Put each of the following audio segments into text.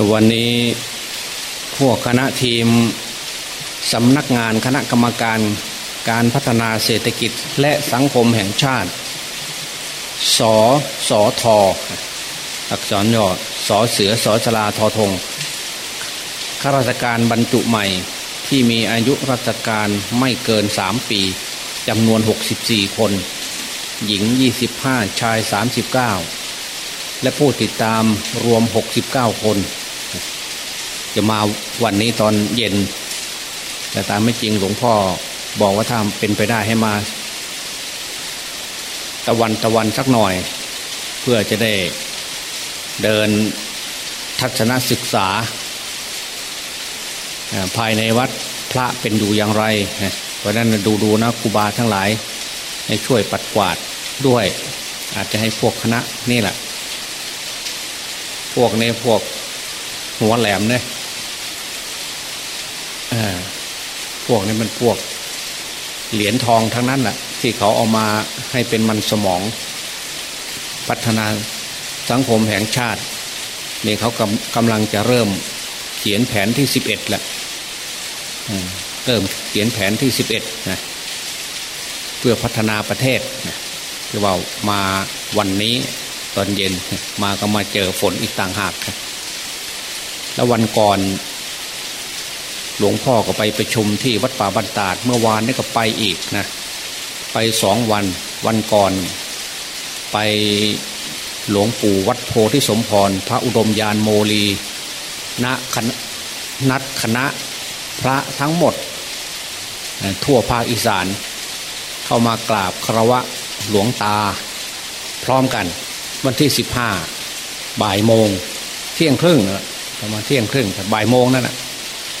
วันนี้พวกคณะทีมสำนักงานคณะกรรมการการพัฒนาเศรษฐกิจและสังคมแห่งชาติ สสทอักษรย่อสอเสือสอสลาทอทงข้าราชการบรรจุใหม่ที่มีอายุราชการไม่เกินสามปีจำนวน 64 คน หญิง 25 ชาย 39 และผู้ติดตามรวม 69 คน จะมาวันนี้ตอนเย็น แต่ตามไม่จริงหลวงพ่อบอกว่าถ้าเป็นไปได้ให้มา ตะวันตะวันสักหน่อย เพื่อจะได้เดินทัศนศึกษา ภายในวัดพระเป็นอยู่อย่างไร เพราะนั้นดูดูนะครูบาทั้งหลาย ให้ช่วยปัดกวาดด้วย อาจจะให้พวกคณะนี่แหละ พวกในพวกหัวแหลมเนี่ย พวกนี้มันพวกเหรียญทองทั้งนั้นแหละที่เขาเอามาให้เป็นมันสมอง พัฒนาสังคมแห่งชาตินี่เขากำกำลังจะเริ่มเขียนแผนที่สิบเอ็ดแหละเริ่มเขียนแผนที่สิบเอ็ดนะเพื่อพัฒนาประเทศนะคือว่ามาวันนี้ตอนเย็นมาก็มาเจอฝนอีกต่างหากแล้ววันก่อน หลวงพ่อก็ไปไประชุมที่วัดป่าบันตาดเมื่อวานนี่ก็ไปอีกนะไปสองวันวันก่อน ไปหลวงปู่วัดโพธิสมพร พระอุดมยานโมลีณคณนัดคณะพระทั้งหมด ทั่วภาคอีสาน เข้ามากราบคารวะหลวงตา พร้อมกัน วันที่สิบห้าบ่ายโมง เที่ยงครึ่งประมาณเที่ยงครึ่งบ่ายโมงนั่นแหะ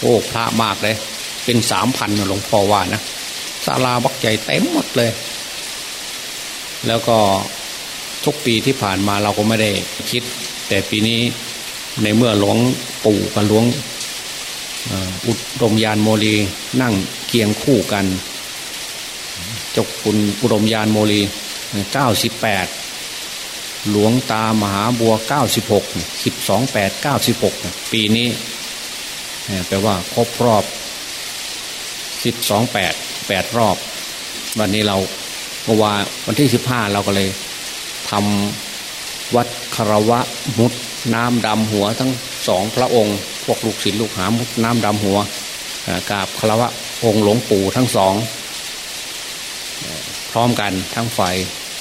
โอ้พระมากเลย เป็นสามพันหลวงพ่อว่านะศาลาบักใหญ่เต็มหมดเลย แล้วก็ทุกปีที่ผ่านมาเราก็ไม่ได้คิด แต่ปีนี้ในเมื่อหลวงปู่กับหลวงอุดมยานโมลีนั่งเคียงคู่กันเจ้าคุณอุดมยานโมลีเก้าสิบแปดหลวงตามหาบัวเก้าสิบหกสิบสองแปดเก้าสิบหกปีนี้ แปลว่าครบรอบสิบสองแปดแปดรอบ วันนี้เราเมื่อวานวันที่สิบห้าเราก็เลยทำวัดคารวะมุดน้ำดำหัวทั้งสองพระองค์พวกลูกศิษย์ลูกหามุดน้ำดำหัวกราบคารวะองค์หลวงปู่ทั้งสองพร้อมกันทั้งฝ่าย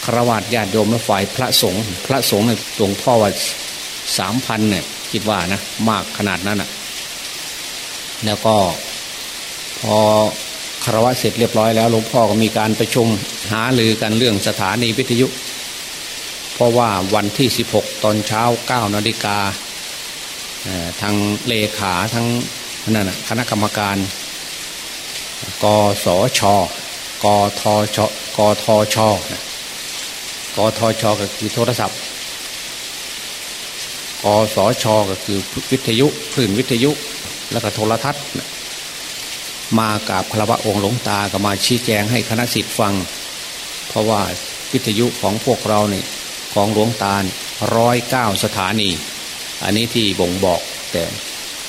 คารวะญาติโยมและฝ่ายพระสงฆ์พระสงฆ์เนี่ยหลวงพ่อว่าสามพันเนี่ยคิดว่านะมากขนาดนั้นอะ แล้วก็พอคารวะเสร็จเรียบร้อยแล้วหลวงพ่อก็มีการประชุมหาลือกันเรื่องสถานีวิทยุ เพราะว่าวันที่ 16 ตอนเช้า9นาฬิกาทางเลขาทั้งนั่นคณะกรรมการ กสช กทช กทช กทชก็คือโทรศัพท์ กสชก็คือวิทยุคลื่นวิทยุ แล้วก็โทรทัศน์ มากับคารวะองค์หลวงตาก็มาชี้แจงให้คณะสิทธิ์ฟัง เพราะว่าวิทยุของพวกเราเนี่ยของหลวงตาร้อยเก้าสถานี อันนี้ที่บ่งบอกแต่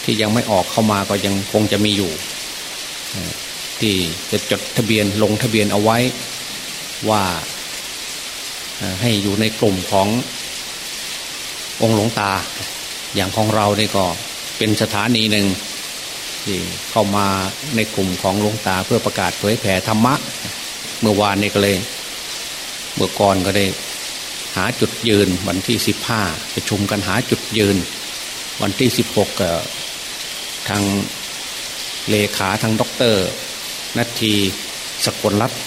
ที่ยังไม่ออกเข้ามาก็ยังคงจะมีอยู่ ที่จะจดทะเบียนลงทะเบียนเอาไว้ว่าให้อยู่ในกลุ่มขององค์หลวงตา อย่างของเราเนี่ก็เป็นสถานีหนึ่ง ที่เข้ามาในกลุ่มของหลวงตาเพื่อประกาศเผยแผ่ธรรมะ เมื่อวานนี้ก็เลย เมื่อก่อนก็ได้หาจุดยืนวันที่สิบห้าประชุมกันหาจุดยืน วันที่สิบหกทางเลขาทางด็อกเตอร์นัททีสกลรัตน์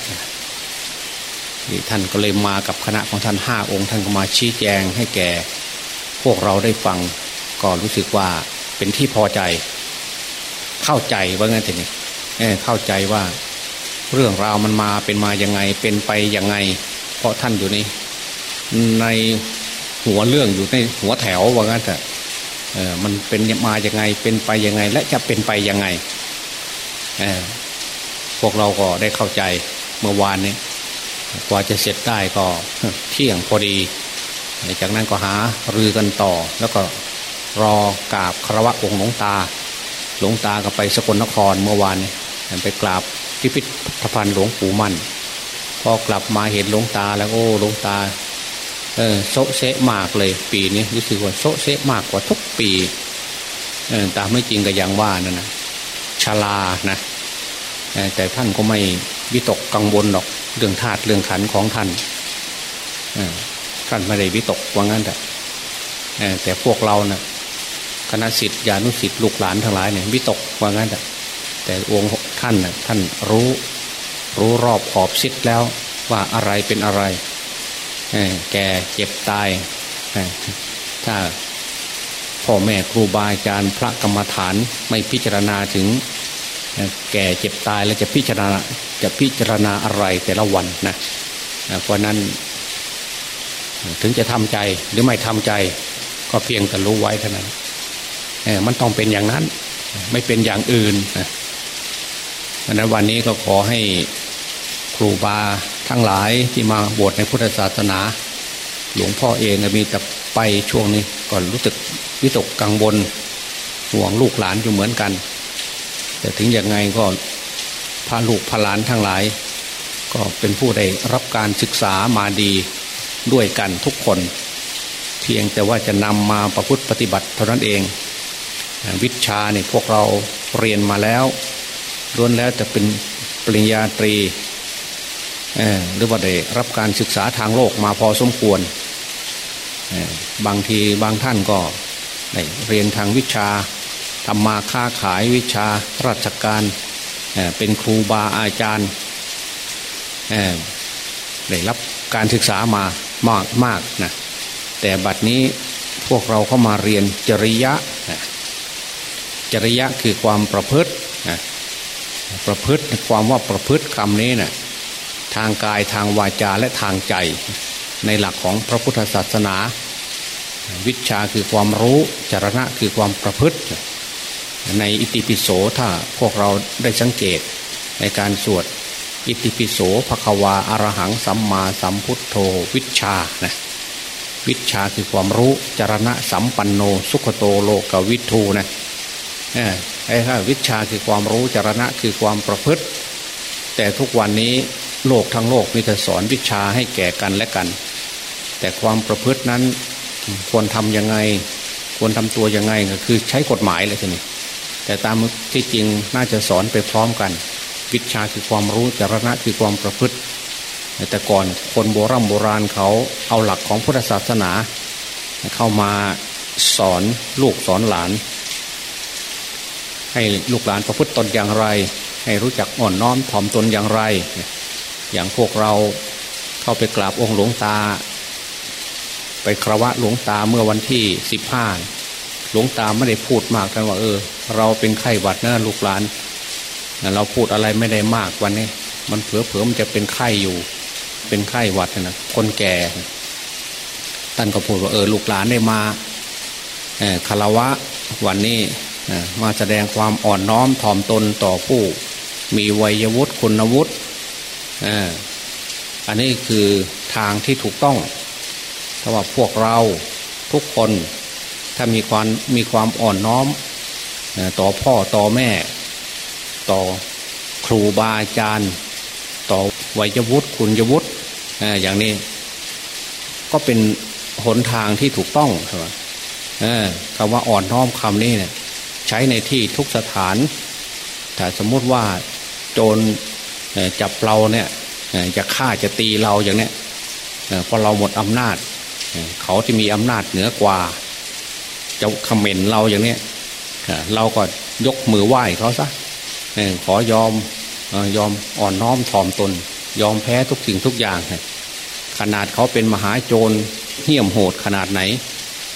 ท่านก็เลยมากับคณะของท่านห้าองค์ท่านก็มาชี้แจงให้แก่ พวกเราได้ฟังก็รู้สึกว่าเป็นที่พอใจ เข้าใจว่างั้นทีนี้เข้าใจว่าเรื่องราวมันมาเป็นมาอย่างไงเป็นไปอย่างไง เพราะท่านอยู่ในในหัวเรื่องอยู่ในหัวแถวว่างั้นแต่เออมันเป็นมาอย่างไงเป็นไปอยังไง และจะเป็นไปอยังไงเออพวกเราก็ได้เข้าใจเมื่อวานนี้กว่าจะเสร็จได้ก็เที่ยงพอดี จากนั้นก็หารือกันต่อ แล้วก็รอกราบคารวะองค์หลวงตา หลวงตาก็ไปสกลนครเมื่อวานไปกราบพิพิธภัณฑ์หลวงปู่มั่น พอกลับมาเห็นหลวงตาแล้วโอ้หลวงตาเออโซเซมากเลย ปีนี้รู้สึกว่าโซเซมากกว่าทุกปีเออตามไม่จริงก็ยังว่านั่นนะชลานะแต่ท่านก็ไม่วิตกกังวลหรอกเรื่องธาตุเรื่องขันของท่านท่านไม่ได้วิตกว่างั้นแต่แต่พวกเรานะ่ะ คณะสิทธิานุสิทธิลูกหลานทั้งหลายเนี่ยวิตกว่างั้นแต่แต่องค์ท่านนะ่ะท่านรู้รู้รอบขอบชิดแล้วว่าอะไรเป็นอะไรแก่เจ็บตาย ถ้าพ่อแม่ครูบาอาจารย์พระกรรมฐานไม่พิจารณาถึง แก่เจ็บตายแล้วจะพิจารณาจะพิจารณาอะไรแต่ละวันนะเพราะนั้น ถึงจะทำใจหรือไม่ทำใจ ก็เพียงแต่รู้ไว้เท่านั้น มันต้องเป็นอย่างนั้น ไม่เป็นอย่างอื่นนะเพราะนั้นวันนี้ก็ขอให้ครูบาทั้งหลายที่มาบวชในพุทธศาสนา หลวงพ่อเองมีแต่ไปช่วงนี้ก่อนรู้สึกวิตกกังวลห่วงลูกหลานอยู่เหมือนกัน แต่ถึงยังไงก็พาลูกพาหลานทั้งหลาย ก็เป็นผู้ได้รับการศึกษามาดีด้วยกันทุกคน เพียงแต่ว่าจะนำมาประพฤติปฏิบัติเท่านั้นเอง วิชาเนี่ยพวกเราเรียนมาแล้วล้วนแล้วจะเป็นปริญญาตรีหรือว่าได้รับการศึกษาทางโลกมาพอสมควร บางทีบางท่านก็ได้เรียนทางวิชาทำมาค้าขายวิชาราชการเป็นครูบาอาจารย์ได้รับการศึกษามามากมากนะแต่บัดนี้พวกเราเข้ามาเรียนจริยะนะ จริยะคือความประพฤติประพฤติความว่าประพฤติคำนี้นะ่ะทางกายทางวาจาและทางใจ ในหลักของพระพุทธศาสนา วิชาคือความรู้จรณะคือความประพฤติ ในอิติปิโสถ้าพวกเราได้สังเกตในการสวดอิติปิโสภควาอรหังสัมมาสัมพุทโธวิชานะวิชาคือความรู้จรณะสัมปันโนสุขโตโลกวิทูนะ ไอ้ถ้าวิชาคือความรู้จรณะคือความประพฤติ แต่ทุกวันนี้โลกทั้งโลกมีแต่สอนวิชาให้แก่กันและกัน แต่ความประพฤตินั้นควรทำยังไง ควรทำตัวยังไงก็คือใช้กฎหมายเลยทีนี้แต่ตามที่จริงน่าจะสอนไปพร้อมกัน วิชาคือความรู้จรณะคือความประพฤติ แต่ก่อนคนโบรโบราณเขาเอาหลักของพุทธศาสนา เข้ามาสอนลูกสอนหลาน ให้ลูกหลานประพฤติตนอย่างไร ให้รู้จักอ่อนน้อมถ่อมตนอย่างไร อย่างพวกเราเข้าไปกราบองค์หลวงตา ไปครวะหลวงตาเมื่อวันที่สิบห้าหลวงตาไม่ได้พูดมากกันว่าเออ เราเป็นไข้หวัดนะลูกหลาน เราพูดอะไรไม่ได้มากวันนี้ มันเผลอเผลอมันจะเป็นไข้อยู่ เป็นไข้หวัดนะคนแก่ท่านก็พูดว่าเออลูกหลานได้มาคารวะวันนี้ มาแสดงความอ่อนน้อมถ่อมตนต่อผู้ มีวัยวุฒิคุณวุฒิอันนี้คือทางที่ถูกต้องถ้าว่าพวกเราทุกคนถ้ามีความมีความอ่อนน้อมต่อพ่อต่อแม่ ต่อครูบาอาจารย์ ต่อวัยวุฒิคุณยวุฒิอย่างนี้ ก็เป็นหนทางที่ถูกต้องใช่ไหมคำว่าอ่อนน้อมคำนี้เนี่ย ใช้ในที่ทุกสถานแต่สมมติว่าโจรจับเราเนี่ยจะฆ่าจะตีเราอย่างเนี้ยพอเราหมดอำนาจ เขาที่มีอำนาจเหนือกว่าจะคอมเมนต์เราอย่างเนี้ยเราก็ยกมือไหว้เขาซะขอยอมยอมอ่อนน้อมถ่อมตน ยอมแพ้ทุกสิ่งทุกอย่าง ขนาดเขาเป็นมหาโจรเหี้ยมโหดขนาดไหน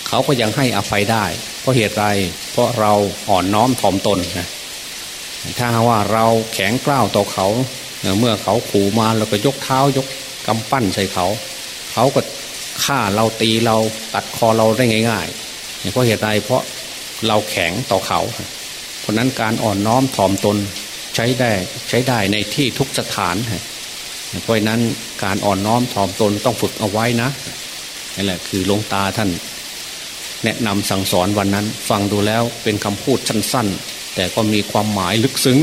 เขาก็ยังให้อภัยได้ เพราะเหตุไรเพราะเราอ่อนน้อมถ่อมตนนะถ้าว่าเราแข็งกล้าวต่อเขา เมื่อเขาขู่มาเราก็ยกเท้ายกกำปั้นใส่เขา เขาก็ฆ่าเราตีเราตัดคอเราได้ง่ายๆเพราะเหตุใดเพราะเราแข็งต่อเขา เพราะนั้นการอ่อนน้อมถ่อมตนใช้ได้ใช้ได้ในที่ทุกสถานเพราะนั้นการอ่อนน้อมถ่อมตนต้องฝึกเอาไว้นะนี่แหละคือหลวงตาท่าน แนะนำสั่งสอนวันนั้น ฟังดูแล้วเป็นคำพูดสั้นๆ แต่ก็มีความหมายลึกซึ้ง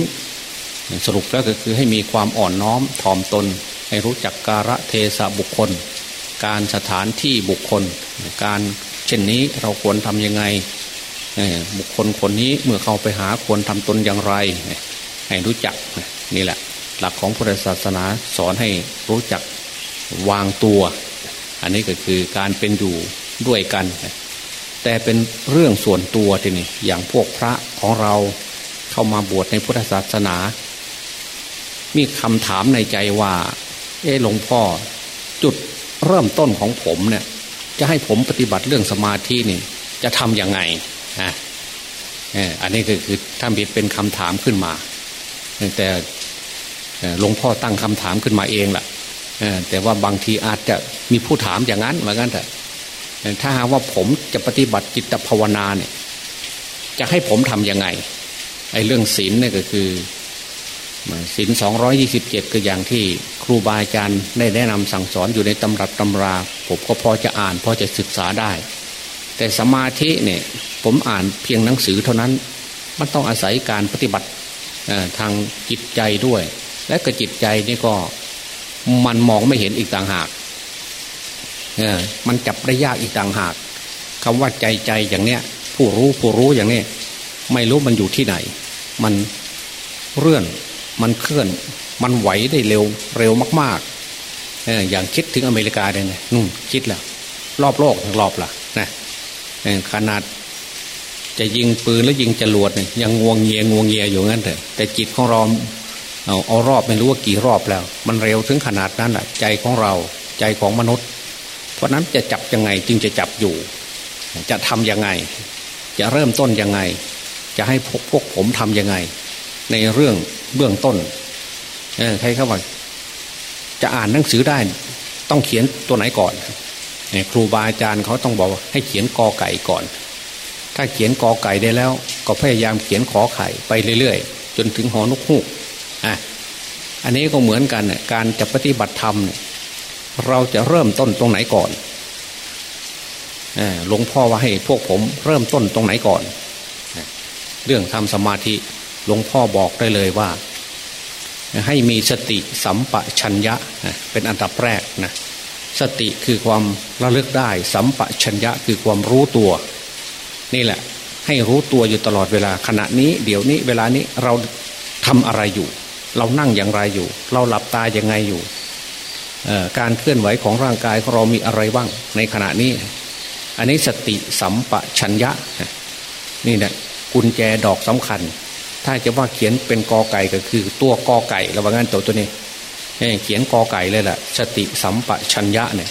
สรุปแล้วก็คือให้มีความอ่อนน้อมถ่อมตน ให้รู้จักการะเทศะบุคคล การสถานที่บุคคล การเช่นนี้เราควรทำยังไง บุคคลคนนี้เมื่อเข้าไปหาควรทำตนอย่างไร ให้รู้จักนี่แหละ หลักของพุทธศาสนาสอนให้รู้จักวางตัว อันนี้ก็คือการเป็นอยู่ด้วยกัน แต่เป็นเรื่องส่วนตัวทีนี้อย่างพวกพระของเราเข้ามาบวชในพุทธศาสนา มีคำถามในใจว่า เออหลวงพ่อจุดเริ่มต้นของผมเนี่ย จะให้ผมปฏิบัติเรื่องสมาธินี่ จะทำยังไงนะอันนี้คือถ้าบิดเป็นคำถามขึ้นมา แต่หลวงพ่อตั้งคำถามขึ้นมาเองแหละแต่ว่าบางทีอาจจะมีผู้ถามอย่างนั้นเหมือนกันแต่ ถ้าหากว่าผมจะปฏิบัติจิตภาวนาเนี่ย จะให้ผมทำยังไงไอ้เรื่องศีลเนี่ยก็คือศีลสองร้อยี่สิบเจ็ดก็อย่างที่ครูบาอาจารย์ได้แนะนำสั่งสอนอยู่ในตำรับตำรา ผมก็พอจะอ่านพอจะศึกษาได้ แต่สมาธิเนี่ย ผมอ่านเพียงหนังสือเท่านั้น มันต้องอาศัยการปฏิบัติทางจิตใจด้วย และก็จิตใจนี่ก็มันมองไม่เห็นอีกต่างหาก มันจับได้ยากอีกต่างหากคำว่าใจใจอย่างเนี้ย ผู้รู้ผู้รู้อย่างนี้ไม่รู้มันอยู่ที่ไหน มันเรื่อนมันเคลื่อน มันไหวได้เร็วเร็วมากๆเอออย่างคิดถึงอเมริกาเนี่ยนู่นคิดแล้วรอบโลกรอบละนะขนาดจะยิงปืนแล้วยิงจรวดเนี่ยยังงวงเงียงวงเงียอยู่งั้นเถอะแต่จิตของเราเอาเอารอบไม่รู้ว่ากี่รอบแล้ว มันเร็วถึงขนาดนั้นแหะใจของเราใจของมนุษย์ เพราะนั้นจะจับยังไงจึงจะจับอยู่ จะทํำยังไง จะเริ่มต้นยังไง จะให้พวกพวกผมทํำยังไง ในเรื่องเบื้องต้นใครเขาว่า จะอ่านหนังสือได้ ต้องเขียนตัวไหนก่อนครูบาอาจารย์เขาต้องบอกว่าให้เขียนกอไก่ก่อน ถ้าเขียนกอไก่ได้แล้ว ก็พยายามเขียนขอไข่ไปเรื่อยๆ จนถึงหอนกฮูกอะอันนี้ก็เหมือนกันการจะปฏิบัติธรรมเนี่ย เราจะเริ่มต้นตรงไหนก่อนหลวงพ่อว่าให้พวกผมเริ่มต้นตรงไหนก่อน เรื่องทำสมาธิหลวงพ่อบอกได้เลยว่า ให้มีสติสัมปชัญญะเป็นอันดับแรกนะสติคือความระลึกได้ สัมปชัญญะคือความรู้ตัว นี่แหละ ให้รู้ตัวอยู่ตลอดเวลาขณะนี้ เดี๋ยวนี้เวลานี้เราทำอะไรอยู่ เรานั่งอย่างไรอยู่ เราหลับตาอย่างไงอยู่ การเคลื่อนไหวของร่างกายของเรามีอะไรบ้างในขณะนี้ อันนี้สติสัมปชัญญะนี่แหละกุญแจดอกสำคัญ ถ้าจะว่าเขียนเป็นกอไก่ก็คือตัวกอไก่ระว่างนั้นตัวตัวนี้เขียนกอไก่เลยแหละสติสัมปชัญญะเนี่ย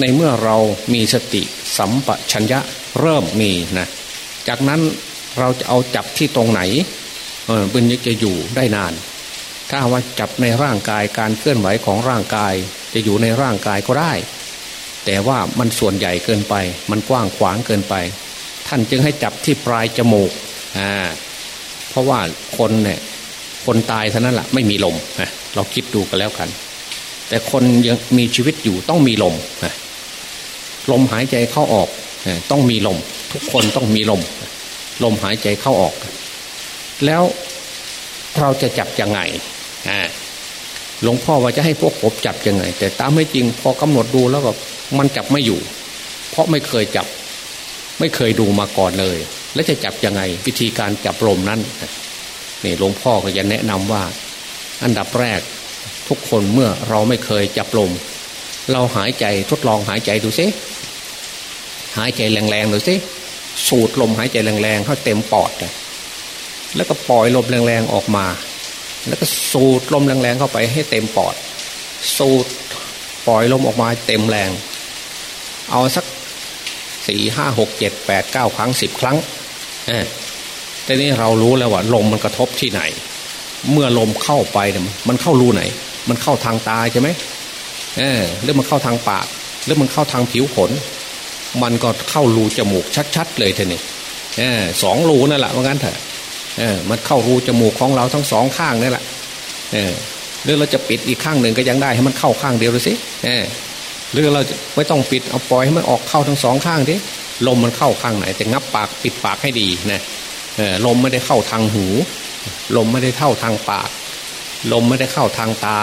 ในเมื่อเรามีสติสัมปชัญญะเริ่มมีนะจากนั้นเราจะเอาจับที่ตรงไหนเออมันจะอยู่ได้นาน ถ้าว่าจับในร่างกายการเคลื่อนไหวของร่างกาย จะอยู่ในร่างกายก็ได้ แต่ว่ามันส่วนใหญ่เกินไป มันกว้างขวางเกินไป ท่านจึงให้จับที่ปลายจมูกอ่าเพราะว่าคนเนี่ยคนตายเท่านั้นแหละไม่มีลมนะเราคิดดูกันแล้วกัน แต่คนยังมีชีวิตอยู่ต้องมีลมนะลมหายใจเข้าออกต้องมีลม ทุกคนต้องมีลม ลมหายใจเข้าออก แล้วเราจะจับยังไง หลวงพ่อว่าจะให้พวกผมจับยังไง แต่ตามไม่จริงพอกำหนดดูแล้วก็มันจับไม่อยู่ เพราะไม่เคยจับ ไม่เคยดูมาก่อนเลย แล้วจะจับยังไง วิธีการจับลมนั้นนี่หลวงพ่อก็จะแนะนำว่า อันดับแรกทุกคนเมื่อเราไม่เคยจับลม เราหายใจทดลองหายใจดูซิหายใจแรงๆดูซิสูดลมหายใจแรงๆเข้าเต็มปอดเลยแล้วก็ปล่อยลมแรงๆออกมา แล้วก็สูดลมแรงๆเข้าไปให้เต็มปอด สูดปล่อยลมออกมาเต็มแรง เอาสักสี่ห้าหกเจ็ดแปดเก้าครั้งสิบครั้งเอแต่นี้เรารู้แล้วว่าลมมันกระทบที่ไหน เมื่อลมเข้าไปเนี่ยมันเข้ารูไหน มันเข้าทางตาใช่ไหมเออหรือมันเข้าทางปากหรือมันเข้าทางผิวขน มันก็เข้ารูจมูกชัดๆเลยท่านี้เออสองรูนั่นแหละว่างั้นเถอะ เออมันเข้ารูจมูกของเราทั้งสองข้างนี่แหละเออหรือเราจะปิดอีกข้างหนึ่งก็ยังได้ให้มันเข้าข้างเดียวเลยสิเออหรือเราไม่ต้องปิดเอาปล่อยให้มันออกเข้าทั้งสองข้างดิลมมันเข้าข้างไหน แต่งับปากปิดปากให้ดีนะเออลมไม่ได้เข้าทางหู ลมไม่ได้เข้าทางปาก ลมไม่ได้เข้าทางตา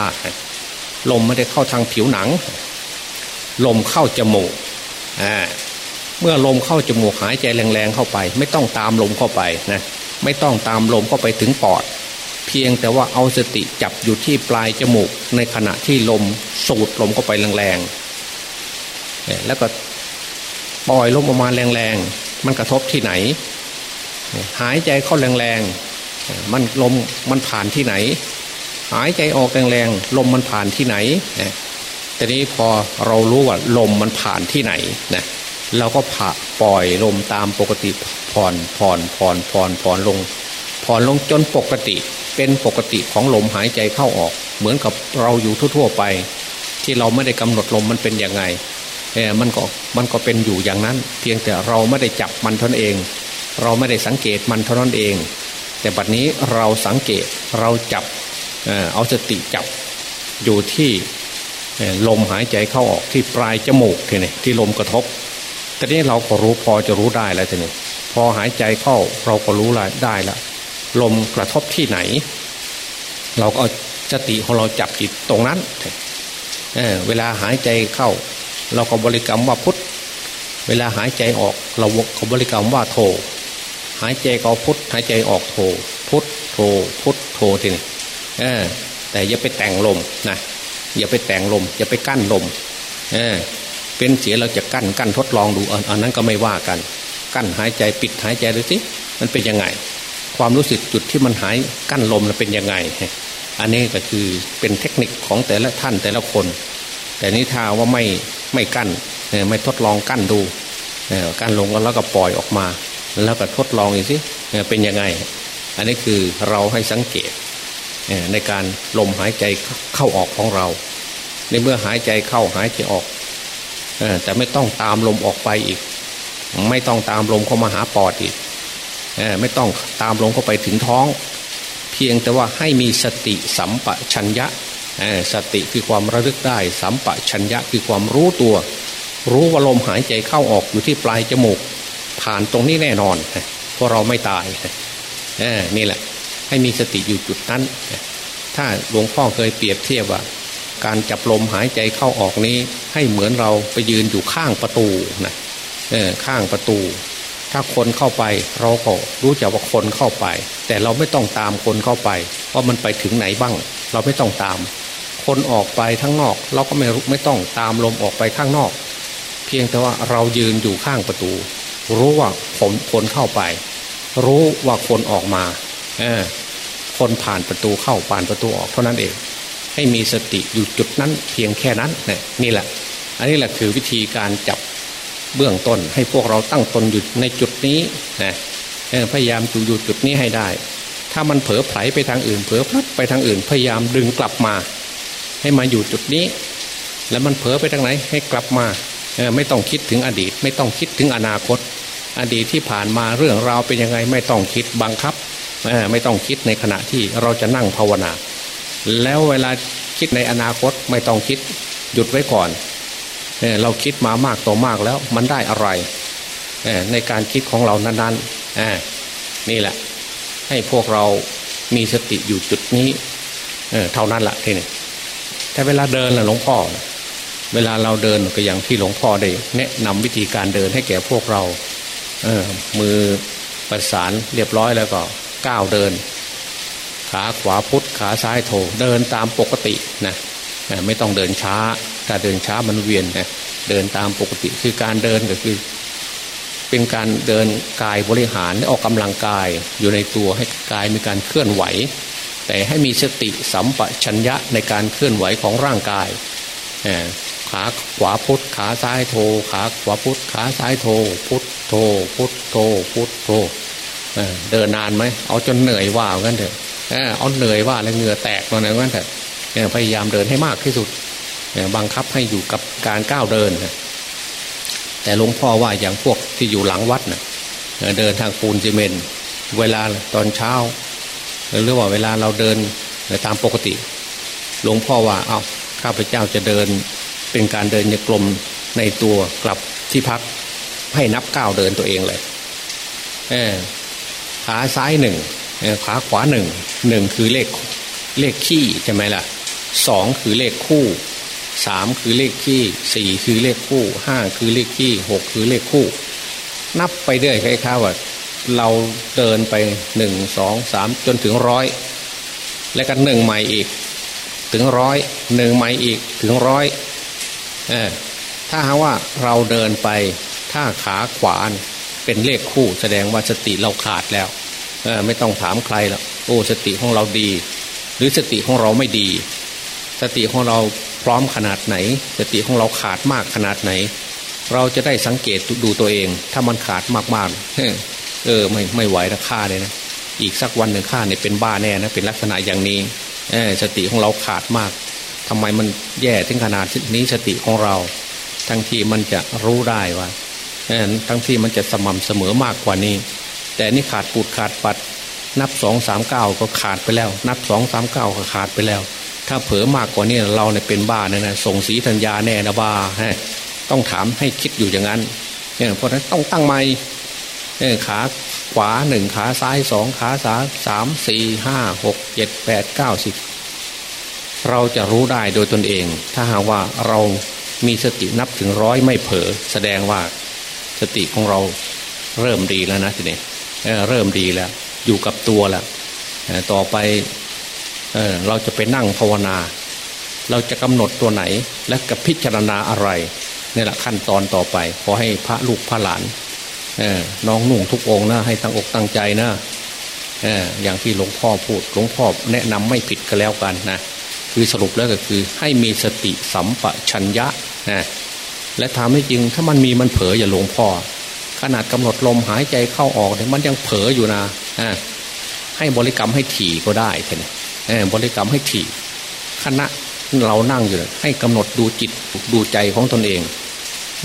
ลมไม่ได้เข้าทางผิวหนัง ลมเข้าจมูกอ่าเมื่อลมเข้าจมูกหายใจแรงๆเข้าไป ไม่ต้องตามลมเข้าไปนะ ไม่ต้องตามลมเข้าไปถึงปอด เพียงแต่ว่าเอาสติจับอยู่ที่ปลายจมูก ในขณะที่ลมสูดลมเข้าไปแรงๆแล้วก็ปล่อยลมออกมาแรงๆ มันกระทบที่ไหน หายใจเข้าแรงๆ มันลมมันผ่านที่ไหน หายใจออกแรงๆ ลมมันผ่านที่ไหน แต่นี้พอเรารู้ว่าลมมันผ่านที่ไหนนะ เราก็ผ่าปล่อยลมตามปกติผ่อนผ่อนผ่อนผ่อนผ่อนลง ผ่อนลงจนปกติเป็นปกติของลมหายใจเข้าออก เหมือนกับเราอยู่ทั่วๆไป ที่เราไม่ได้กำหนดลมมันเป็นยังไงเออมันก็มันก็เป็นอยู่อย่างนั้น เพียงแต่เราไม่ได้จับมันเท่านั้นเอง เราไม่ได้สังเกตมันเท่านั้นเอง แต่บัดนี้เราสังเกตเราจับเอาสติจับอยู่ที่ลมหายใจเข้าออกที่ปลายจมูกทีนี้ที่ลมกระทบ แต่นี้เราก็รู้พอจะรู้ได้แล้วทีนี้พอหายใจเข้าเราก็รู้ได้แล้วลมกระทบที่ไหน เราก็เอาสติของเราจับจิตตรงนั้นเเวลาหายใจเข้า เราก็บริกรรมว่าพุทธเวลาหายใจออกเราก็บริกรรมว่าโท หายใจก็พุทธหายใจออกโท พุทธโท พุทธโททีนี้แต่อย่าไปแต่งลมนะอย่าไปแต่งลม อย่าไปกั้นลม เออ เป็นเสียเราจะกั้นกั้นทดลองดูอันนั้นก็ไม่ว่ากัน กั้นหายใจปิดหายใจดูสิมันเป็นยังไง ความรู้สึกจุดที่มันหายกั้นลมเป็นยังไง อันนี้ก็คือเป็นเทคนิคของแต่ละท่านแต่ละคน แต่นี้ถ้าว่าไม่ไม่กั้นไม่ทดลองกั้นดูกั้นลงแล้วก็ปล่อยออกมา แล้วก็ทดลองอีกสิเป็นยังไง อันนี้คือเราให้สังเกตในการลมหายใจเข้าออกของเรา ในเมื่อหายใจเข้าหายใจออก แต่ไม่ต้องตามลมออกไปอีก ไม่ต้องตามลมเข้ามาหาปอดอีกไม่ต้องตามลมเข้าไปถึงท้อง เพียงแต่ว่าให้มีสติสัมปชัญญะสติคือความระลึกได้ สัมปชัญญะคือความรู้ตัว รู้ว่าลมหายใจเข้าออกอยู่ที่ปลายจมูก ผ่านตรงนี้แน่นอนเพราะเราไม่ตายนี่แหละ ให้มีสติอยู่จุดนั้น ถ้าหลวงพ่อเคยเปรียบเทียบว่า การจับลมหายใจเข้าออกนี้ ให้เหมือนเราไปยืนอยู่ข้างประตูนะเออข้างประตู ถ้าคนเข้าไปเราก็รู้จักว่าคนเข้าไป แต่เราไม่ต้องตามคนเข้าไป ว่ามันไปถึงไหนบ้าง เราไม่ต้องตาม คนออกไปทั้งนอก เราก็ไม่ไม่ต้องตามลมออกไปข้างนอก เพียงแต่ว่าเรายืนอยู่ข้างประตู รู้ว่าผมคนเข้าไป รู้ว่าคนออกมาคนผ่านประตูเข้าผ่านประตูออกเท่านั้นเอง ให้มีสติอยู่จุดนั้นเพียงแค่นั้นนี่นี่แหละ อันนี้แหละคือวิธีการจับเบื้องต้น ให้พวกเราตั้งตนอยู่ในจุดนี้นะพยายามอยู่จุดนี้ให้ได้ ถ้ามันเผลอไผลไปทางอื่น เผลอพลัดไปทางอื่น พยายามดึงกลับมา ให้มาอยู่จุดนี้ แล้วมันเผลอไปทางไหนให้กลับมาไม่ต้องคิดถึงอดีต ไม่ต้องคิดถึงอนาคต อดีตที่ผ่านมาเรื่องราวเป็นยังไงไม่ต้องคิดบังคับไม่ต้องคิดในขณะที่เราจะนั่งภาวนา แล้วเวลาคิดในอนาคตไม่ต้องคิดหยุดไว้ก่อนเราคิดมามากต่อมากแล้วมันได้อะไร ในการคิดของเรานั้นๆนี่แหละ ให้พวกเรามีสติอยู่จุดนี้เท่านั้นละทีนี้แต่เวลาเดินล่ะหลวงพ่อ เวลาเราเดินก็อย่างที่หลวงพ่อได้ แนะนำวิธีการเดินให้แก่พวกเราเออมือประสานเรียบร้อยแล้วก็ก้าวเดิน ขาขวาพุทธขาซ้ายโถเดินตามปกตินะไม่ต้องเดินช้าถ้าเดินช้ามันเวียนนะเดินตามปกติคือการเดินก็คือ เป็นการเดินกายบริหารออกกำลังกายอยู่ในตัวให้กายมีการเคลื่อนไหว แต่ให้มีสติสัมปชัญญะในการเคลื่อนไหวของร่างกายขาขวาพุทธขาซ้ายโทขาขวาพุทธขาซ้ายโทพุทธโทพุทธโทพุทธโทเดินนานไหมเอาจนเหนื่อยว่างั้นเถอะ เอาเหนื่อยว่าแล้วเหงื่อแตกมาอย่างนั้นเถอะพยายามเดินให้มากที่สุดบังคับให้อยู่กับการก้าวเดิน แต่หลวงพ่อว่าอย่างพวกที่อยู่หลังวัดนะเดินทางปูนซีเมนเวลาตอนเช้าหรือว่าเวลาเราเดินตามปกติ หลวงพ่อว่าเอาข้าพเจ้าจะเดินเป็นการเดินยกลมในตัวกลับที่พักให้นับก้าวเดินตัวเองเลยเออขาซ้ายหนึ่ง ขาขวาหนึ่งหนึ่งคือเลขเลขขี้ใช่ไหมล่ะสองคือเลขคู่สามคือเลขขี้สี่คือเลขคู่ห้าคือเลขขี้หกคือเลขคู่ นับไปเรื่อยคล้ายๆว่าเราเดินไปหนึ่งสองสามจนถึงร้อยแล้วกันหนึ่งใหม่อีก ถึงร้อยหนึ่งใหม่อีกถึงร้อยเออถ้าหาว่าเราเดินไปถ้าขาขวาเป็นเลขคู่แสดงว่าสติเราขาดแล้ว ไม่ต้องถามใครแล้วโอ้สติของเราดี หรือสติของเราไม่ดี สติของเราพร้อมขนาดไหน สติของเราขาดมากขนาดไหน เราจะได้สังเกตดูตัวเอง ถ้ามันขาดมากๆเออไม่ไม่ไหวนะค่าเลยนะอีกสักวันหนึ่งข้าเนี่ยเป็นบ้าแน่นะเป็นลักษณะอย่างนี้สติของเราขาดมากทำไมมันแย่ถึงขนาดนี้สติของเรา ทั้งที่มันจะรู้ได้ว่าทั้งที่มันจะสม่ำเสมอมากกว่านี้ แต่นี่ขาดปูดขาดปัด นับสองสามเก้าก็ขาดไปแล้ว นับสองสามเก้าก็ขาดไปแล้ว ถ้าเผลอมากกว่านี้เราเนี่ยเป็นบ้าเนี่ยนะส่งสีธัญญาแน่นะบ้าฮะต้องถามให้คิดอยู่อย่างนั้นเนี่ยเพราะนั้นต้องตั้งไม่ขาขวาหนึ่งขาซ้ายสองขาสาสามสี่ห้าหกเจ็ดแปดเก้าสิบเราจะรู้ได้โดยตนเอง ถ้าหากว่าเรามีสตินับถึงร้อยไม่เผลอแสดงว่าสติของเราเริ่มดีแล้วนะทีนี้ เริ่มดีแล้ว อยู่กับตัวแล้วต่อไปเเราจะไปนั่งภาวนา เราจะกำหนดตัวไหนและกับพิจารณาอะไรนี่แหละขั้นตอนต่อไป ขอให้พระลูกพระหลานน้องนุ่งทุกองนะให้ตั้งอกตั้งใจนะอย่างที่หลวงพ่อพูดหลวงพ่อแนะนำไม่ผิดก็แล้วกันนะคือสรุปแล้วก็คือให้มีสติสัมปชัญญะนะและทำให้จริงถ้ามันมีมันเผลออย่าหลวงพ่อ ขนาดกำหนดลมหายใจเข้าออกเนี่ยมันยังเผลออยู่นะให้บริกรรมให้ถี่ก็ได้ท่านบริกรรมให้ถี่คณะเรานั่งอยู่ให้กำหนดดูจิตดูใจของตนเอง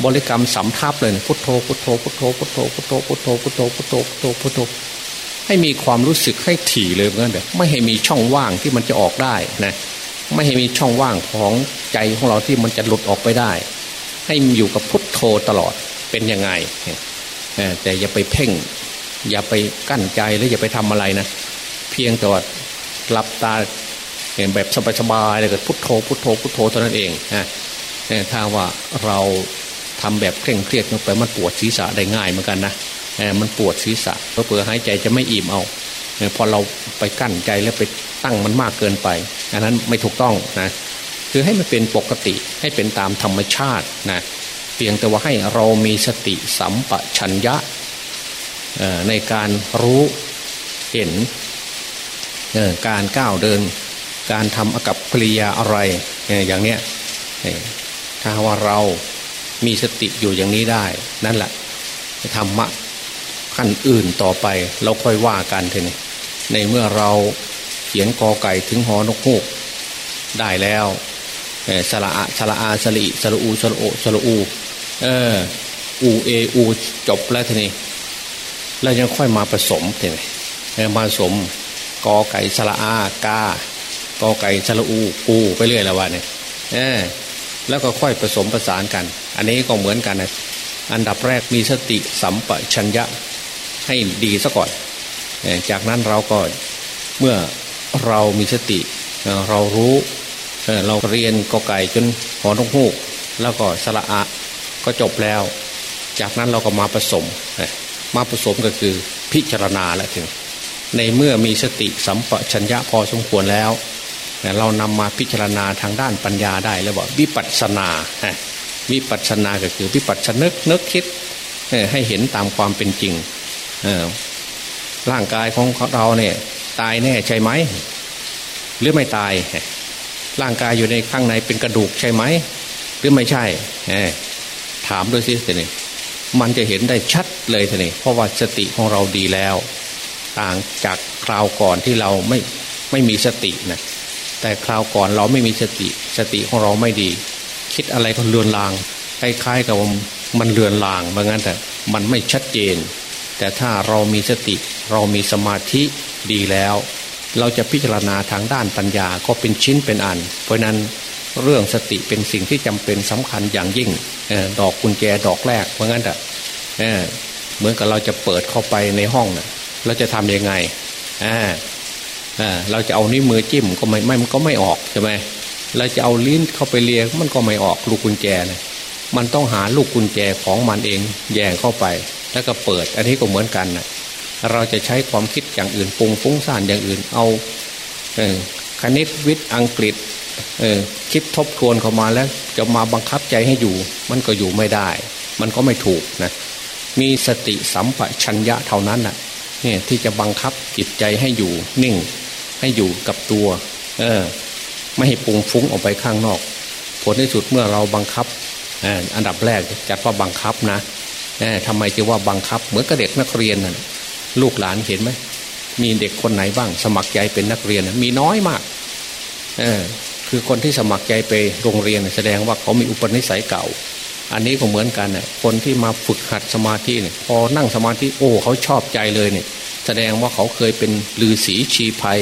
บริกรรมสำทับเลยพุทโธพุทโธพุทโธพุทโธพุทโธพุทโธพุทโธพุทโธพุทโธพุทโธให้มีความรู้สึกให้ถี่เลยเหมือนกันไม่ให้มีช่องว่างที่มันจะออกได้นะไม่ให้มีช่องว่างของใจของเราที่มันจะหลุดออกไปได้ ให้อยู่กับพุทโธตลอดเป็นยังไง แต่อย่าไปเพ่ง อย่าไปกั้นใจหรือย่าไปทำอะไรนะ เพียงแต่ว่าหลับตาแบบสบายๆเลยก็พุทโธพุทโธพุทโธเท่านั้นเองนะถ้าว่าเราทำแบบเคร่งเครียดลงไปมันปวดศีรษะได้ง่ายเหมือนกันนะมันปวดศีรษะเพราะเผื่อหายใจจะไม่อิ่มเอาพอเราไปกั้นใจแล้วไปตั้งมันมากเกินไป อันนั้นไม่ถูกต้องนะคือให้มันเป็นปกติให้เป็นตามธรรมชาตินะ เพียงแต่ว่าให้เรามีสติสัมปชัญญะในการรู้เห็นการก้าวเดิน การทำอากับกิริยาอะไรอย่างเนี้ยถ้าว่าเรามีสติอยู่อย่างนี้ได้ นั่นแหละธรรมะขั้นอื่นต่อไป เราค่อยว่ากันทีนี้ในเมื่อเราเขียนกอไก่ถึงหอนกฮูกได้แล้วสระอะสระอาสลีสระอูสระโอสระอู เอออูเออูจบแล้วทีนี้แล้วยังค่อยมาผสมทีนี้มาผสมกอไก่สระอากากอไก่สระอูปูไปเรื่อยแล้ววะเนี่ยเออแล้วก็ค่อยผสมประสานกัน อันนี้ก็เหมือนกันนะอันดับแรกมีสติสัมปชัญญะให้ดีซะก่อน จากนั้นเราก็เมื่อเรามีสติเรารู้เราเรียนกอไก่จนหอนกฮูก แล้วก็สละอะ ก็จบแล้ว จากนั้นเราก็มาผสม มาผสมก็คือพิจารณาแล้วถึงในเมื่อมีสติสัมปชัญญะพอสมควรแล้วเรานำมาพิจารณาทางด้านปัญญาได้แล้วบอกวิปัสสนาวิปัสสนาก็คือวิปัสสนึกนึกคิดให้เห็นตามความเป็นจริงร่างกายของเราเนี่ยตายแน่ใช่ไหม หรือไม่ตาย ร่างกายอยู่ในข้างในเป็นกระดูกใช่ไหม หรือไม่ใช่ ถามด้วยสิทีนี้มันจะเห็นได้ชัดเลยทีนี้เพราะว่าสติของเราดีแล้ว ต่างจากคราวก่อนที่เราไม่ไม่มีสตินะแต่คราวก่อนเราไม่มีสติ สติของเราไม่ดี คิดอะไรก็เลือนลางคล้ายๆกับมันเลือนลางเหมือนกันแต่มันไม่ชัดเจน แต่ถ้าเรามีสติเรามีสมาธิดีแล้ว เราจะพิจารณาทางด้านปัญญาก็เป็นชิ้นเป็นอัน เพราะนั้น เรื่องสติเป็นสิ่งที่จำเป็นสำคัญอย่างยิ่งดอกกุญแจดอกแรกเพราะงั้นแต่เเหมือนกับเราจะเปิดเข้าไปในห้องนะเราจะทํำยังไงอ่าเราจะเอานิ้วมือจิ้มก็ไม่ไม่มันก็ไม่ออกใช่ไหมเราจะเอาลิ้นเข้าไปเลียมันก็ไม่ออกลูกกุญแจนะมันต้องหาลูกกุญแจของมันเองแย่งเข้าไป แล้วก็เปิด อันนี้ก็เหมือนกันนะเราจะใช้ความคิดอย่างอื่นปรุงฟุ้งซ่านอย่างอื่นเอาคณิตวิทย์อังกฤษ เออคิดทบทวนเข้ามาแล้ว จะมาบังคับใจให้อยู่ มันก็อยู่ไม่ได้ มันก็ไม่ถูกนะมีสติสัมปชัญญะเท่านั้นนะ่ะเนี่ยที่จะบังคับจิตใจให้อยู่นิ่ง ให้อยู่กับตัว เออ ไม่ให้ปุงฟุ้งออกไปข้างนอก ผลที่สุดเมื่อเราบังคับอันดับแรกจัดว่าบังคับนะทำไมจะว่าบังคับ เหมือนกับเด็กนักเรียนนะลูกหลานเห็นไหมมีเด็กคนไหนบ้าง สมัครใจเป็นนักเรียนมีน้อยมาก เออ คือคนที่สมัครใจไปโรงเรียนแสดงว่าเขามีอุปนิสัยเก่า อันนี้ก็เหมือนกันเนี่ยคนที่มาฝึกหัดสมาธิเนี่ยพอนั่งสมาธิโอ้เขาชอบใจเลยเนี่ยแสดงว่าเขาเคยเป็นลือศีชีภัย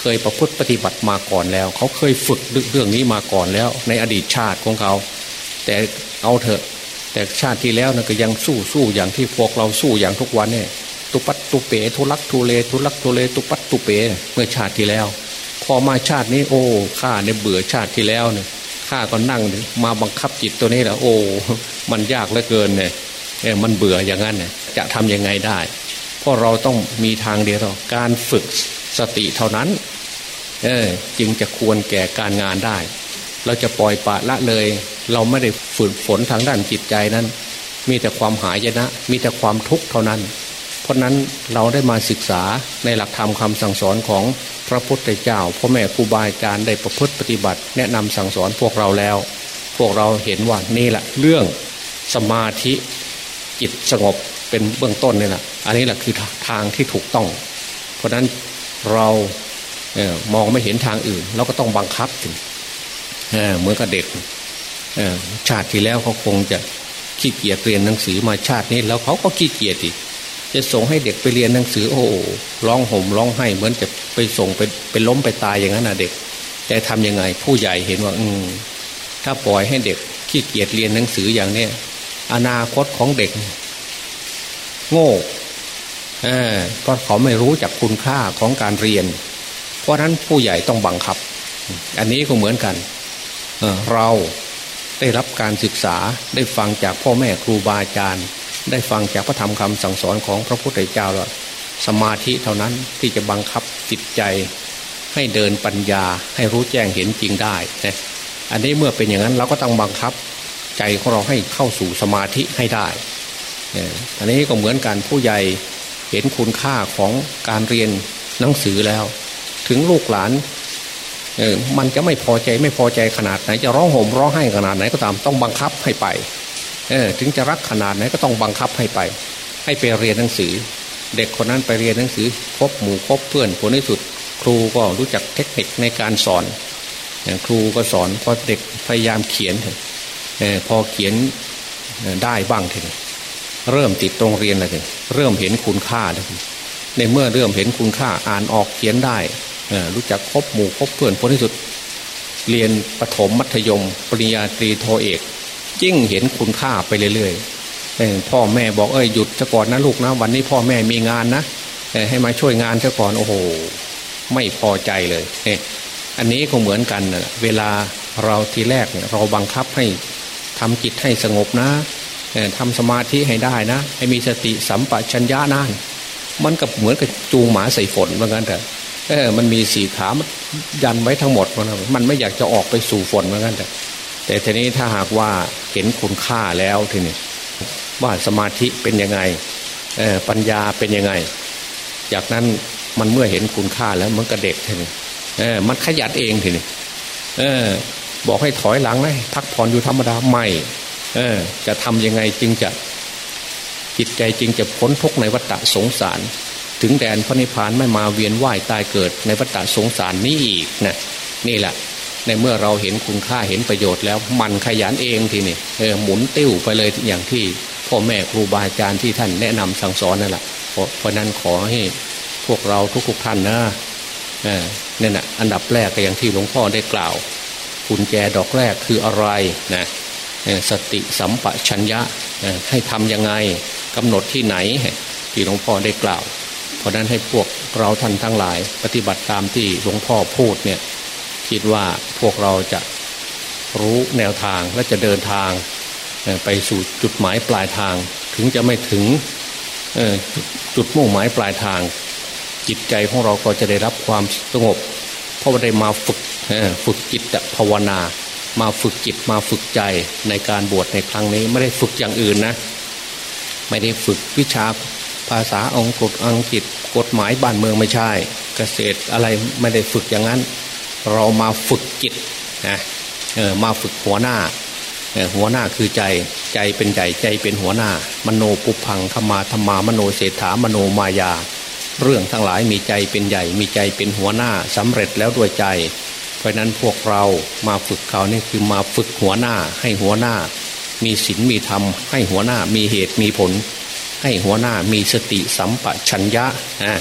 เคยประพฤติปฏิบัติมาก่อนแล้ว เขาเคยฝึกเรื่องนี้มาก่อนแล้ว ในอดีตชาติของเขา แต่เอาเถอะ แต่ชาติที่แล้วนะก็ยังสู้สู้อย่างที่พวกเราสู้อย่างทุกวันเนี่ยตุปัตตุเปทุลักทุเลทุลักทุเลตุปัตตุเปเมื่อชาติที่แล้ว พอมาชาตินี้ โอ้ข้าในเบื่อชาติที่แล้วเนี่ยข้าก็นั่งมาบังคับจิตตัวนี้แหละโอ้มันยากเหลือเกินเนี่ยมันเบื่ออย่างนั้นเนี่ยจะทํำยังไงได้พราะเราต้องมีทางเดียวการฝึกสติเท่านั้นเออจึงจะควรแก่การงานได้ เราจะปล่อยปะละเลย เราไม่ได้ฝึกฝนทางด้านจิตใจนั้น มีแต่ความหายนะ มีแต่ความทุกข์เท่านั้น เพราะนั้นเราได้มาศึกษาในหลักธรรมคำสั่งสอนของ พระพุทธเจ้าพ่อแม่ครูบาอาจารย์ได้ประพฤติปฏิบัติ แนะนำสั่งสอนพวกเราแล้ว พวกเราเห็นว่านี่แหละเรื่องสมาธิจิตสงบเป็นเบื้องต้นนี่แหละอันนี้แหละคือทางที่ถูกต้อง เพราะฉะนั้นเราเออมองไม่เห็นทางอื่นเราก็ต้องบังคับถึงเหมือนกับเด็กชาติที่แล้วเขาคงจะขี้เกียจเรียนหนังสือมาชาตินี้แล้วเขาก็ขี้เกียจอีก จะส่งให้เด็กไปเรียนหนังสือโอ้ร้องห่มร้องไห้เหมือนจะไปส่งไปไปล้มไปตายอย่างนั้นนะเด็ก แต่ทำยังไง ผู้ใหญ่เห็นว่า อืมถ้าปล่อยให้เด็กขี้เกียจเรียนหนังสืออย่างเนี้ยอนาคตของเด็ก โง่เพราะเขาไม่รู้จักคุณค่าของการเรียน เพราะนั้นผู้ใหญ่ต้องบังคับ อันนี้ก็เหมือนกันเเราได้รับการศึกษาได้ฟังจากพ่อแม่ครูบาอาจารย์ ได้ฟังจากพระธรรมคำสั่งสอนของพระพุทธเจ้าแล้วสมาธิเท่านั้นที่จะบังคับจิตใจ ให้เดินปัญญาให้รู้แจ้งเห็นจริงได้นะอันนี้เมื่อเป็นอย่างนั้นเราก็ต้องบังคับ ใจของเราให้เข้าสู่สมาธิให้ได้อันนี้ก็เหมือนกันผู้ใหญ่เห็นคุณค่าของการเรียนหนังสือแล้ว ถึงลูกหลานเออมันจะไม่พอใจไม่พอใจขนาดไหน จะร้องห่มร้องไห้ขนาดไหนก็ตามต้องบังคับให้ไป เออถึงจะรักขนาดไหนก็ต้องบังคับให้ไป ให้ไปเรียนหนังสือ เด็กคนนั้นไปเรียนหนังสือพบหมู่พบเพื่อนผลที่สุด ครูก็รู้จักเทคนิคในการสอนอย่างครูก็สอนพอเด็กพยายามเขียนเออพอเขียนได้บ้างทีนี้เริ่มติดตรงเรียนเลยเริ่มเห็นคุณค่าเลยในเมื่อเริ่มเห็นคุณค่าอ่านออกเขียนได้รู้จักคบหมู่คบเพื่อนผลที่สุด เรียนประถมมัธยม ปริญญาตรีโทเอก ยิ่งเห็นคุณค่าไปเรื่อยๆพ่อแม่บอกเอ้ยหยุดจะก่อนนะลูกนะ วันนี้พ่อแม่มีงานนะให้มาช่วยงานจะก่อนโอ้โห ไม่พอใจเลยเอันนี้ก็เหมือนกันนะเวลาเราทีแรกเราบังคับให้ทำจิตให้สงบนะทำสมาธิให้ได้นะ ให้มีสติสัมปชัญญะนั่นมันกับเหมือนกับจูงหมาใส่ฝนเหมือนกันแต่เออมันมีสีขามันยันไว้ทั้งหมดมันมันไม่อยากจะออกไปสู่ฝนเหมือนกันแต่ แต่ทีนี้ถ้าหากว่าเห็นคุณค่าแล้วทีนี้ว่าสมาธิเป็นยังไงปัญญาเป็นยังไง จากนั้นมันเมื่อเห็นคุณค่าแล้วมันกระเด็กทีนี้มันขยันเองทีนี้บอกให้ถอยหลังเลยพักผ่อนอยู่ธรรมดาไม่จะทำยังไงจึงจะจิตใจจึงจะพ้นทุกในวัฏสงสาร ถึงแดนพระนิพพานไม่มาเวียนว่ายตายเกิดในวัฏสงสารนี้อีกนะนี่แหละ ในเมื่อเราเห็นคุณค่าเห็นประโยชน์แล้วมันขยันเองทีนี่เออหมุนติ้วไปเลยอย่างที่พ่อแม่ครูบาอาจารย์ที่ท่านแนะนำสั่งสอนนั่นแหละเพราะนั้นขอให้พวกเราทุกๆท่านนะเออเนี่ยนะอันดับแรกก็อย่างที่หลวงพ่อได้กล่าวกุญแจดอกแรกคืออะไรนะสติสัมปชัญญะให้ทำยังไงกำหนดที่ไหนที่หลวงพ่อได้กล่าว เพราะนั้นให้พวกเราท่านทั้งหลาย ปฏิบัติตามที่หลวงพ่อพูดเนี่ย คิดว่าพวกเราจะรู้แนวทางและจะเดินทางไปสู่จุดหมายปลายทาง ถึงจะไม่ถึงจุดมุ่งหมายปลายทาง จิตใจของเราก็จะได้รับความสงบ เพราะว่าได้มาฝึกฝึกจิตภาวนา มาฝึกจิตมาฝึกใจในการบวชในครั้งนี้ไม่ได้ฝึกอย่างอื่นนะ ไม่ได้ฝึกวิชาภาษาองกฤษอังกฤษกฎหมายบ้านเมืองไม่ใช่ เกษตรอะไรไม่ได้ฝึกอย่างนั้น เรามาฝึกจิตนะมาฝึกหัวหน้าหัวหน้าคือใจใจเป็นใหญ่ใจเป็นหัวหน้า มโนปุพังขมาธรรมามโนเศรษฐามโนมายา เรื่องทั้งหลายมีใจเป็นใหญ่ มีใจเป็นหัวหน้าสำเร็จแล้วด้วยใจ เพราะนั้นพวกเรามาฝึกเขานี่คือมาฝึกหัวหน้า ให้หัวหน้า มีศีลมีธรรม ให้หัวหน้ามีเหตุมีผล ให้หัวหน้ามีสติสัมปชัญญะนะ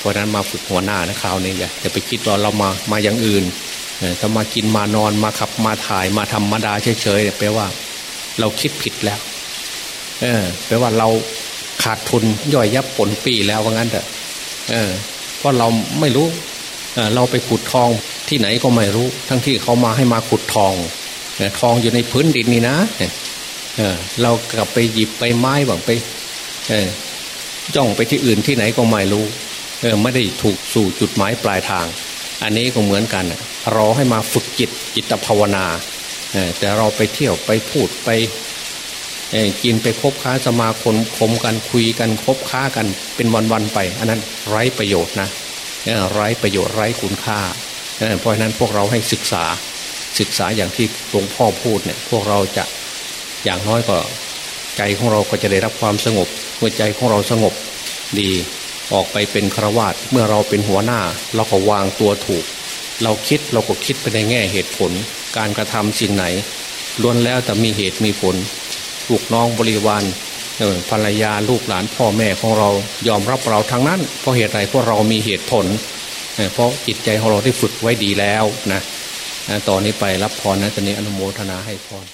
เพราะนั้นมาฝึกหัวหน้านะคราวนี้อย่าไปคิดว่าเรามามาอย่างอื่นถ้ามากินมานอนมาขับมาถ่ายมาธรรมดาเฉยๆแปลว่า เราคิดผิดแล้ว เออแปลว่าเราขาดทุนย่อยยับผลปีแล้วว่างั้นเถอะเออเพราะเราไม่รู้เเราไปขุดทองที่ไหนก็ไม่รู้ ทั้งที่เขามาให้มาขุดทองทองอยู่ในพื้นดินนี่นะเออเรากลับไปหยิบไปไม้บังไป เออย่องไปที่อื่นที่ไหนก็ไม่รู้ ไม่ได้ถูกสู่จุดหมายปลายทาง อันนี้ก็เหมือนกันรอให้มาฝึกจิตจิตภาวนาแต่เราไปเที่ยวไปพูดไปกินไปคบค้าสมาคมคมกันคุยกันคบค้ากันเป็นวันๆไป อันนั้นไร้ประโยชน์นะไร้ประโยชน์ไร้คุณค่าเพราะฉะนั้นพวกเราให้ศึกษาศึกษาอย่างที่หลวงพ่อพูดเนี่ยพวกเราจะอย่างน้อยก็ ใจของเราก็จะได้รับความสงบเมื่อใจของเราสงบดี ออกไปเป็นครวาตเมื่อเราเป็นหัวหน้า เราก็วางตัวถูก เราคิดเราก็คิดไปในแง่เหตุผล การกระทำสิ่งไหนล้วนแล้วแต่มีเหตุมีผลลูกน้องบริวารภรรยาลูกหลานพ่อแม่ของเรายอมรับเราทั้งนั้น เพราะเหตุไรเพราะเรามีเหตุผล เพราะจิตใจของเราได้ฝึกไว้ดีแล้วนะต่อนนี้ไปรับพรนะตอนนี้อนุโมทนาให้พร